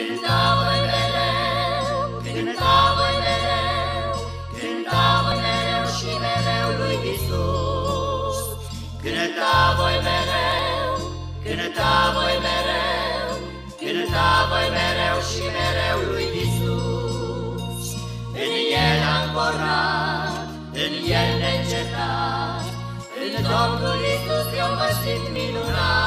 Cânta voi mereu, cânta voi mereu, cânta voi mereu și mereu lui Isus. Cânta voi mereu, cânta voi mereu, cânta voi mereu și mereu lui Isus. În El ancorat, în El neîncetat, în Domnul Isus eu mă simt minunat.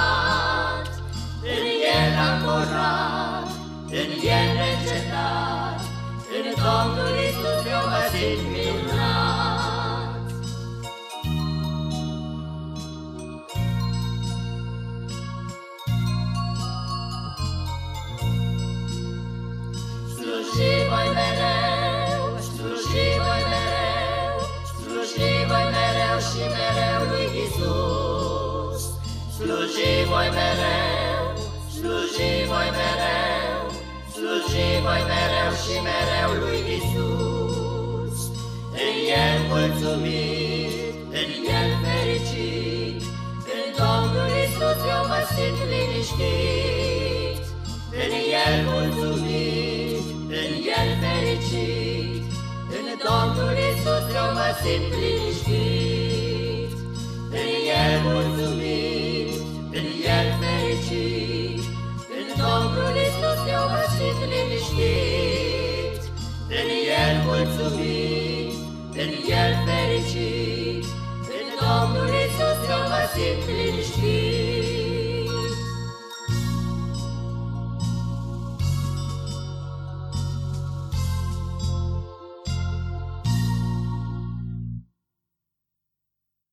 Sluji voi mereu, sluji voi mereu, sluji voi mereu și mereu lui Isus. În El mulțumit, în El fericit, în Domnul Isus eu mă simt liniștit. În El mulțumit, în El fericit, în Domnul Isus eu mă simt liniștit. În El mulțumit, în El fericit, în Domnul Iisus eu mă simt plin.